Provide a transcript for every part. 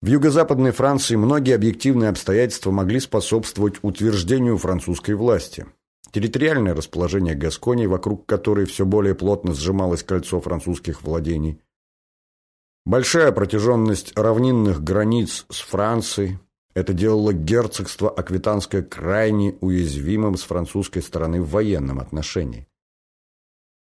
В юго-западной Франции многие объективные обстоятельства могли способствовать утверждению французской власти. Территориальное расположение Гасконии, вокруг которой все более плотно сжималось кольцо французских владений, большая протяженность равнинных границ с Францией, это делало герцогство Аквитанское крайне уязвимым с французской стороны в военном отношении.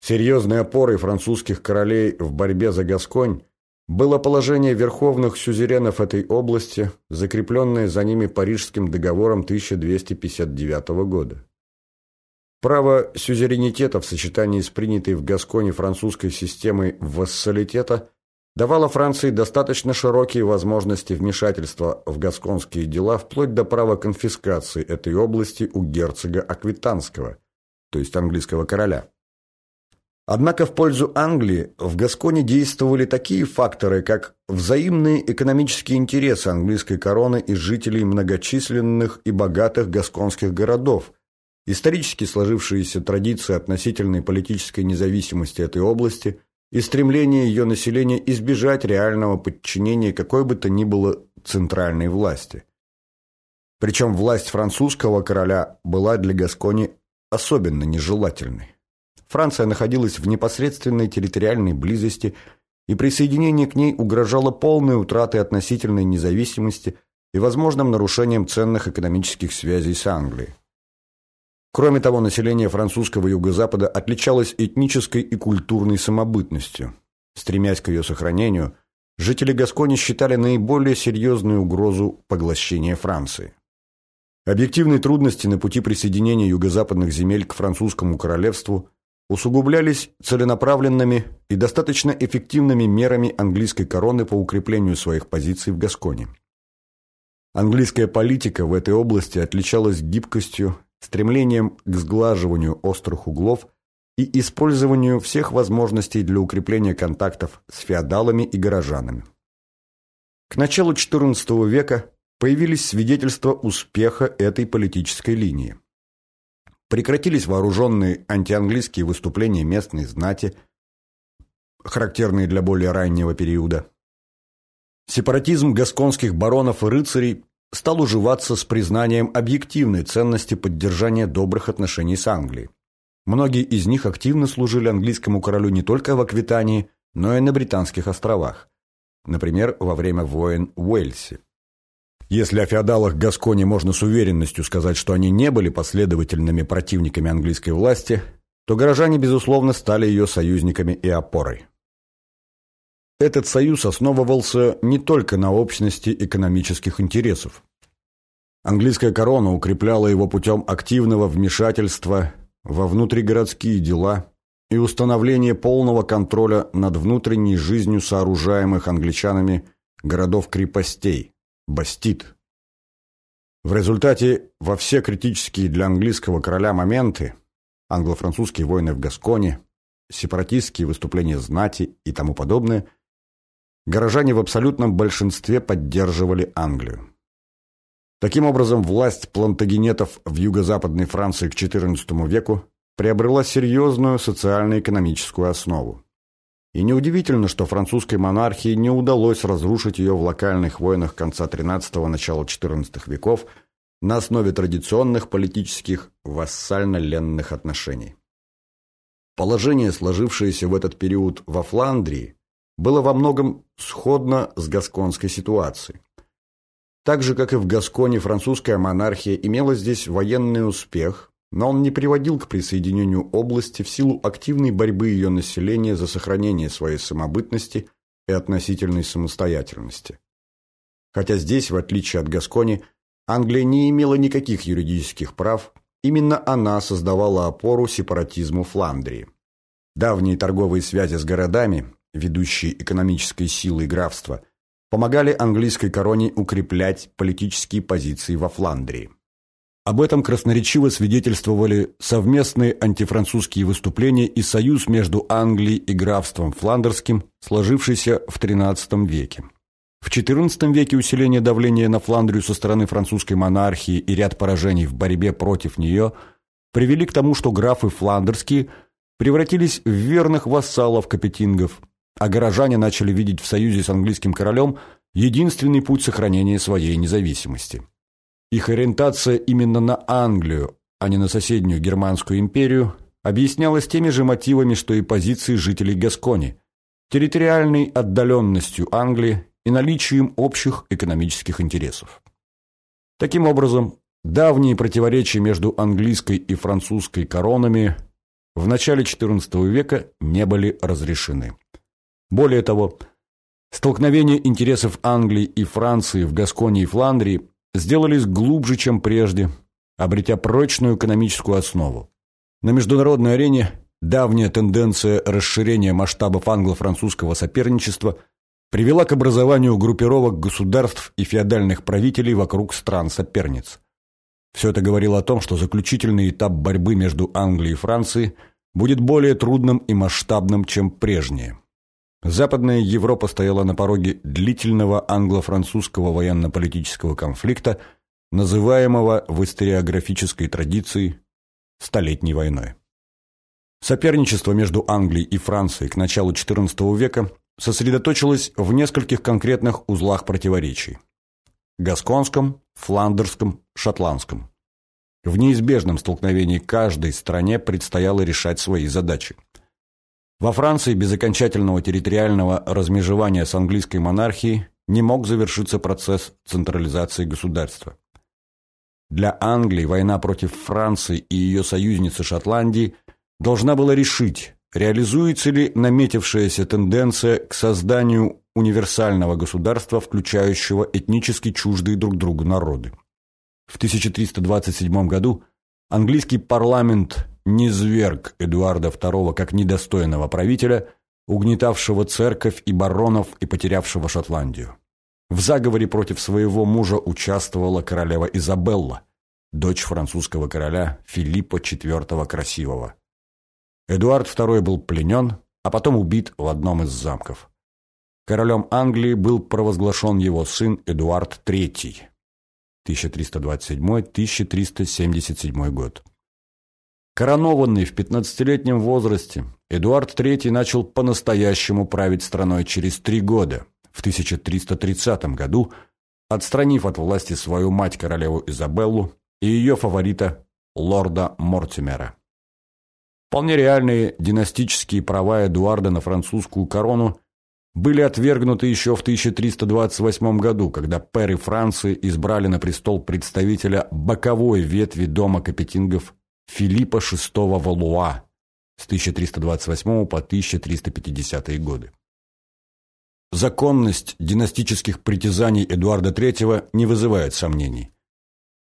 Серьезной опорой французских королей в борьбе за Гасконь было положение верховных сюзеренов этой области, закрепленное за ними Парижским договором 1259 года. Право сюзеренитета в сочетании с принятой в Гасконе французской системой вассалитета давало Франции достаточно широкие возможности вмешательства в гасконские дела вплоть до права конфискации этой области у герцога Аквитанского, то есть английского короля. Однако в пользу Англии в Гасконе действовали такие факторы, как взаимные экономические интересы английской короны и жителей многочисленных и богатых гасконских городов, исторически сложившиеся традиции относительной политической независимости этой области и стремление ее населения избежать реального подчинения какой бы то ни было центральной власти. Причем власть французского короля была для Гаскони особенно нежелательной. Франция находилась в непосредственной территориальной близости, и присоединение к ней угрожало полной утратой относительной независимости и возможным нарушением ценных экономических связей с Англией. Кроме того, население французского юго-запада отличалось этнической и культурной самобытностью. Стремясь к ее сохранению, жители Гаскони считали наиболее серьезную угрозу поглощения Франции. Объективные трудности на пути присоединения юго-западных земель к французскому королевству усугублялись целенаправленными и достаточно эффективными мерами английской короны по укреплению своих позиций в Гасконе. Английская политика в этой области отличалась гибкостью, стремлением к сглаживанию острых углов и использованию всех возможностей для укрепления контактов с феодалами и горожанами. К началу XIV века появились свидетельства успеха этой политической линии. Прекратились вооруженные антианглийские выступления местной знати, характерные для более раннего периода. Сепаратизм гасконских баронов и рыцарей стал уживаться с признанием объективной ценности поддержания добрых отношений с Англией. Многие из них активно служили английскому королю не только в Аквитании, но и на Британских островах, например, во время войн в Уэльсе. Если о феодалах Гаскони можно с уверенностью сказать, что они не были последовательными противниками английской власти, то горожане, безусловно, стали ее союзниками и опорой. Этот союз основывался не только на общности экономических интересов. Английская корона укрепляла его путем активного вмешательства во внутригородские дела и установления полного контроля над внутренней жизнью сооружаемых англичанами городов-крепостей, Бастит. В результате во все критические для английского короля моменты англо-французские войны в Гасконе, сепаратистские выступления знати и тому подобное, горожане в абсолютном большинстве поддерживали Англию. Таким образом, власть плантагенетов в юго-западной Франции к XIV веку приобрела серьезную социально-экономическую основу. И неудивительно, что французской монархии не удалось разрушить ее в локальных войнах конца XIII – начала XIV веков на основе традиционных политических вассально-ленных отношений. Положение, сложившееся в этот период во Фландрии, было во многом сходно с гасконской ситуацией. Так же, как и в Гасконе, французская монархия имела здесь военный успех, но он не приводил к присоединению области в силу активной борьбы ее населения за сохранение своей самобытности и относительной самостоятельности. Хотя здесь, в отличие от Гаскони, Англия не имела никаких юридических прав, именно она создавала опору сепаратизму Фландрии. Давние торговые связи с городами, ведущие экономической силой графства, помогали английской короне укреплять политические позиции во Фландрии. Об этом красноречиво свидетельствовали совместные антифранцузские выступления и союз между Англией и графством Фландерским, сложившийся в XIII веке. В XIV веке усиление давления на Фландрию со стороны французской монархии и ряд поражений в борьбе против нее привели к тому, что графы фландерские превратились в верных вассалов капетингов, а горожане начали видеть в союзе с английским королем единственный путь сохранения своей независимости. Их ориентация именно на Англию, а не на соседнюю Германскую империю, объяснялась теми же мотивами, что и позиции жителей Гаскони, территориальной отдаленностью Англии и наличием общих экономических интересов. Таким образом, давние противоречия между английской и французской коронами в начале XIV века не были разрешены. Более того, столкновения интересов Англии и Франции в Гасконе и Фландрии сделались глубже, чем прежде, обретя прочную экономическую основу. На международной арене давняя тенденция расширения масштабов англо-французского соперничества привела к образованию группировок государств и феодальных правителей вокруг стран-соперниц. Все это говорило о том, что заключительный этап борьбы между Англией и Францией будет более трудным и масштабным, чем прежние. Западная Европа стояла на пороге длительного англо-французского военно-политического конфликта, называемого в историографической традиции Столетней войной. Соперничество между Англией и Францией к началу XIV века сосредоточилось в нескольких конкретных узлах противоречий – Гасконском, Фландерском, Шотландском. В неизбежном столкновении каждой стране предстояло решать свои задачи. Во Франции без окончательного территориального размежевания с английской монархией не мог завершиться процесс централизации государства. Для Англии война против Франции и ее союзницы Шотландии должна была решить, реализуется ли наметившаяся тенденция к созданию универсального государства, включающего этнически чуждые друг другу народы. В 1327 году английский парламент низверг Эдуарда II как недостойного правителя, угнетавшего церковь и баронов и потерявшего Шотландию. В заговоре против своего мужа участвовала королева Изабелла, дочь французского короля Филиппа IV Красивого. Эдуард II был пленен, а потом убит в одном из замков. Королем Англии был провозглашен его сын Эдуард III, 1327-1377 год. Коронованный в 15-летнем возрасте, Эдуард III начал по-настоящему править страной через три года – в 1330 году, отстранив от власти свою мать королеву Изабеллу и ее фаворита лорда Мортимера. Вполне реальные династические права Эдуарда на французскую корону были отвергнуты еще в 1328 году, когда пэры Франции избрали на престол представителя боковой ветви дома капетингов Филиппа VI Валуа с 1328 по 1350 годы. Законность династических притязаний Эдуарда III не вызывает сомнений.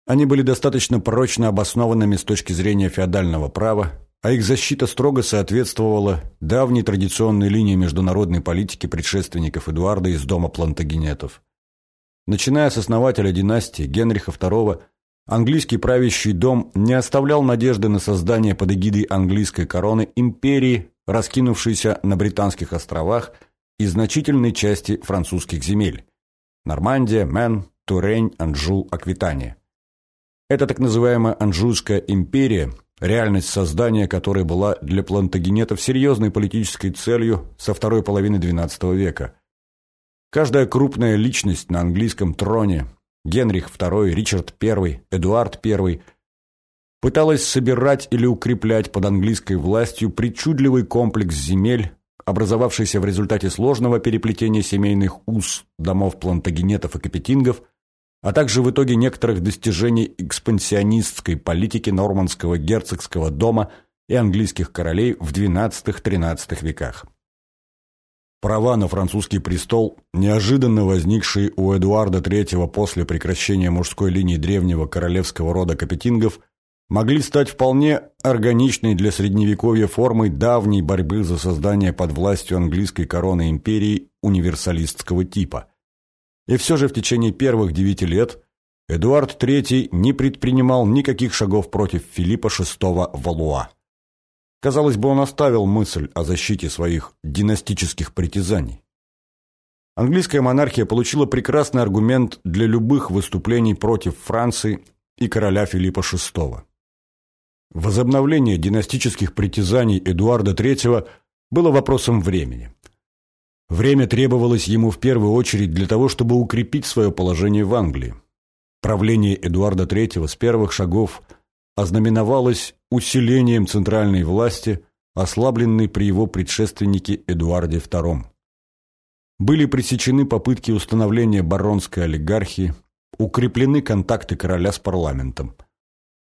Они были достаточно прочно обоснованными с точки зрения феодального права, а их защита строго соответствовала давней традиционной линии международной политики предшественников Эдуарда из дома плантагенетов. Начиная с основателя династии Генриха II, английский правящий дом не оставлял надежды на создание под эгидой английской короны империи, раскинувшейся на Британских островах – и значительной части французских земель – Нормандия, Мен, Турень, Анжу, Аквитания. Это так называемая Анжуйская империя, реальность создания которой была для плантагенетов серьезной политической целью со второй половины XII века. Каждая крупная личность на английском троне – Генрих II, Ричард I, Эдуард I – пыталась собирать или укреплять под английской властью причудливый комплекс земель, образовавшийся в результате сложного переплетения семейных уз домов плантагенетов и капетингов, а также в итоге некоторых достижений экспансионистской политики нормандского герцогского дома и английских королей в XII-XIII веках. Права на французский престол, неожиданно возникшие у Эдуарда III после прекращения мужской линии древнего королевского рода капетингов, могли стать вполне органичной для средневековья формой давней борьбы за создание под властью английской короны империи универсалистского типа. И все же в течение первых девяти лет Эдуард III не предпринимал никаких шагов против Филиппа VI Валуа. Казалось бы, он оставил мысль о защите своих династических притязаний. Английская монархия получила прекрасный аргумент для любых выступлений против Франции и короля Филиппа VI. Возобновление династических притязаний Эдуарда III было вопросом времени. Время требовалось ему в первую очередь для того, чтобы укрепить свое положение в Англии. Правление Эдуарда III с первых шагов ознаменовалось усилением центральной власти, ослабленной при его предшественнике Эдуарде II. Были пресечены попытки установления баронской олигархии, укреплены контакты короля с парламентом.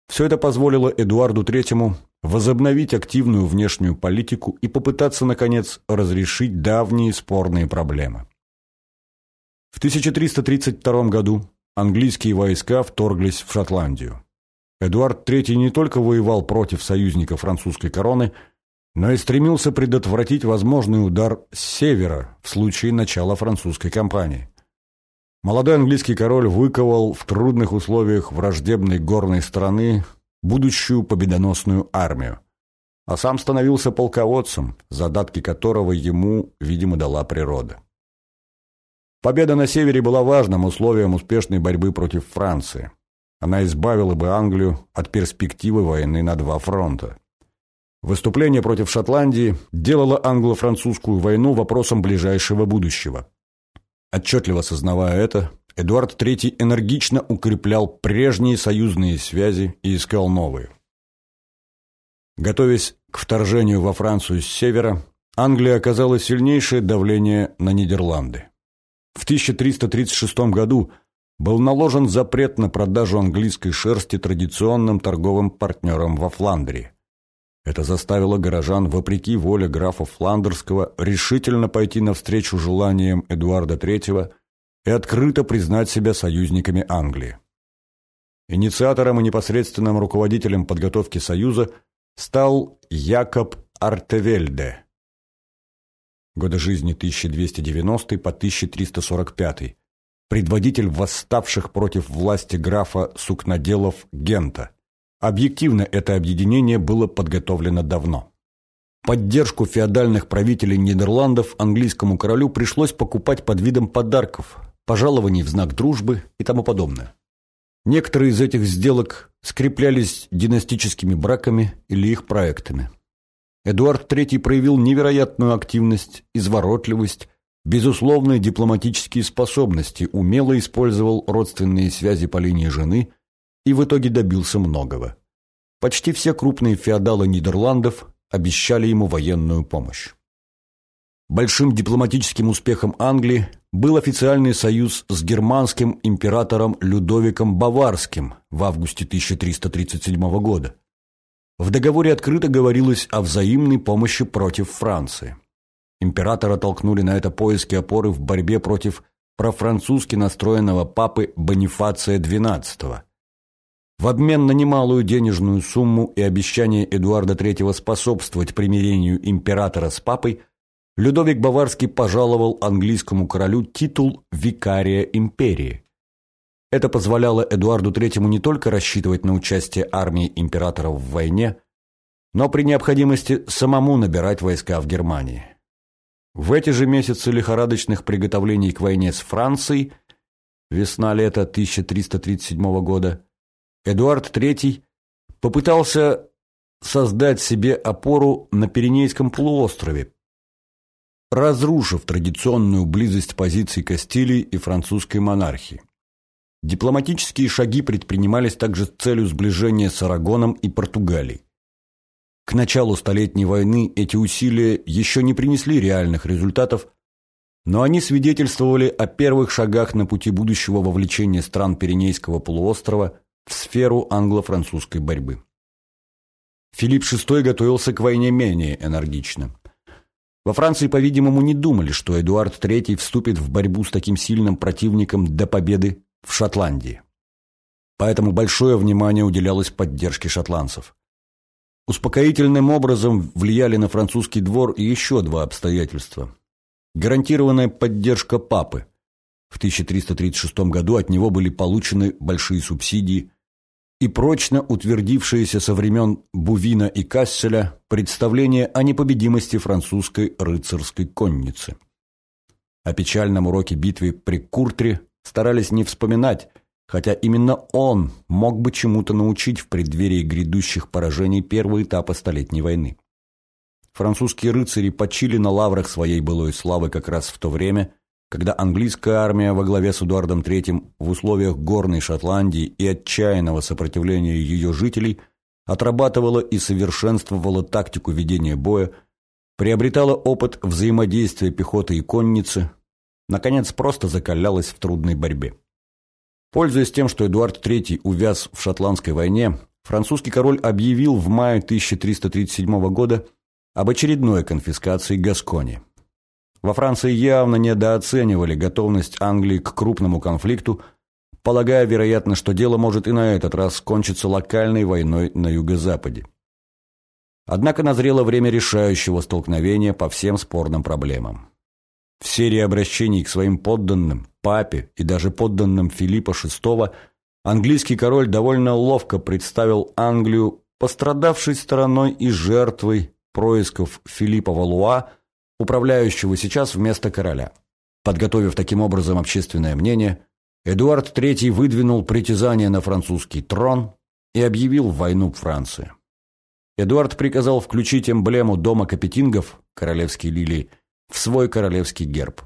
Все это позволило Эдуарду III возобновить активную внешнюю политику и попытаться, наконец, разрешить давние спорные проблемы. В 1332 году английские войска вторглись в Шотландию. Эдуард III не только воевал против союзника французской короны, но и стремился предотвратить возможный удар с севера в случае начала французской кампании. Молодой английский король выковал в трудных условиях враждебной горной страны будущую победоносную армию, а сам становился полководцем, задатки которого ему, видимо, дала природа. Победа на севере была важным условием успешной борьбы против Франции. Она избавила бы Англию от перспективы войны на два фронта. Выступление против Шотландии делало англо-французскую войну вопросом ближайшего будущего. Отчетливо сознавая это, Эдуард III энергично укреплял прежние союзные связи и искал новые. Готовясь к вторжению во Францию с севера, Англия оказала сильнейшее давление на Нидерланды. В 1336 году был наложен запрет на продажу английской шерсти традиционным торговым партнерам во Фландрии. Это заставило горожан, вопреки воле графа Фландерского, решительно пойти навстречу желаниям Эдуарда III и открыто признать себя союзниками Англии. Инициатором и непосредственным руководителем подготовки Союза стал Якоб Артевельде. Годы жизни 1290 по 1345. Предводитель восставших против власти графа Сукнаделов Гента. Объективно это объединение было подготовлено давно. Поддержку феодальных правителей Нидерландов английскому королю пришлось покупать под видом подарков, пожалований в знак дружбы и тому подобное. Некоторые из этих сделок скреплялись династическими браками или их проектами. Эдуард III проявил невероятную активность, изворотливость, безусловные дипломатические способности, умело использовал родственные связи по линии жены и в итоге добился многого. Почти все крупные феодалы Нидерландов обещали ему военную помощь. Большим дипломатическим успехом Англии был официальный союз с германским императором Людовиком Баварским в августе 1337 года. В договоре открыто говорилось о взаимной помощи против Франции. Императора толкнули на это поиски опоры в борьбе против профранцузски настроенного папы Бонифация XII. В обмен на немалую денежную сумму и обещание Эдуарда III способствовать примирению императора с папой, Людовик Баварский пожаловал английскому королю титул викария империи. Это позволяло Эдуарду III не только рассчитывать на участие армии императора в войне, но при необходимости самому набирать войска в Германии. В эти же месяцы лихорадочных приготовлений к войне с Францией, весна-лето 1337 года, Эдуард III попытался создать себе опору на Пиренейском полуострове, разрушив традиционную близость позиций Кастилии и французской монархии. Дипломатические шаги предпринимались также с целью сближения с Арагоном и Португалией. К началу Столетней войны эти усилия еще не принесли реальных результатов, но они свидетельствовали о первых шагах на пути будущего вовлечения стран Пиренейского полуострова в сферу англо-французской борьбы. Филипп VI готовился к войне менее энергично. Во Франции, по-видимому, не думали, что Эдуард III вступит в борьбу с таким сильным противником до победы в Шотландии. Поэтому большое внимание уделялось поддержке шотландцев. Успокоительным образом влияли на французский двор еще два обстоятельства. Гарантированная поддержка папы. В 1336 году от него были получены большие субсидии и прочно утвердившееся со времен Бувина и Касселя представление о непобедимости французской рыцарской конницы. О печальном уроке битвы при Куртре старались не вспоминать, хотя именно он мог бы чему-то научить в преддверии грядущих поражений первого этапа Столетней войны. французские рыцари почили на лаврах своей былой славы как раз в то время, когда английская армия во главе с Эдуардом III в условиях горной Шотландии и отчаянного сопротивления ее жителей отрабатывала и совершенствовала тактику ведения боя, приобретала опыт взаимодействия пехоты и конницы, наконец просто закалялась в трудной борьбе. Пользуясь тем, что Эдуард III увяз в шотландской войне, французский король объявил в мае 1337 года об очередной конфискации Гаскони. Во Франции явно недооценивали готовность Англии к крупному конфликту, полагая, вероятно, что дело может и на этот раз кончиться локальной войной на юго-западе. Однако назрело время решающего столкновения по всем спорным проблемам. В серии обращений к своим подданным, папе и даже подданным Филиппа VI английский король довольно ловко представил Англию пострадавшей стороной и жертвой происков Филиппа Валуа, управляющего сейчас вместо короля. Подготовив таким образом общественное мнение, Эдуард III выдвинул притязание на французский трон и объявил войну Франции. Эдуард приказал включить эмблему дома Капетингов, королевские лилии, в свой королевский герб.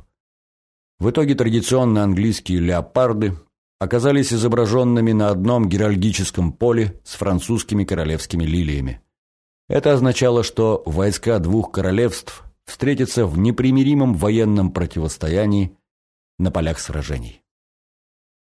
В итоге традиционно английские леопарды оказались изображенными на одном геральдическом поле с французскими королевскими лилиями. Это означало, что войска двух королевств встретятся в непримиримом военном противостоянии на полях сражений.